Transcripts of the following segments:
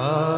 Ah.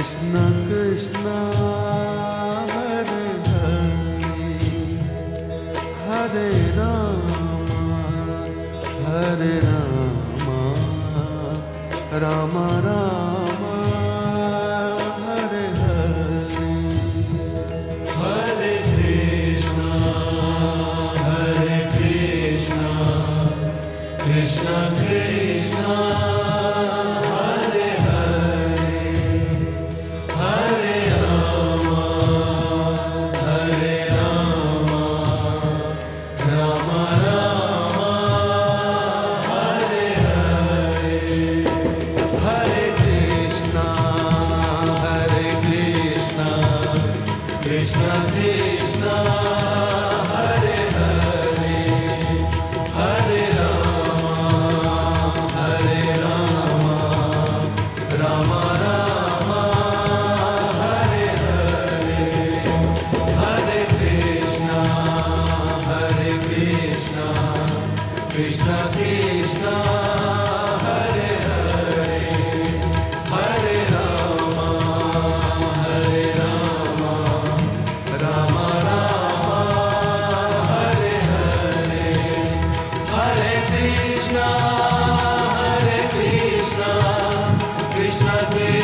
Krishna Krishna Hare Hare Ram Hare Ram Ram Ram Krishna Krishna away.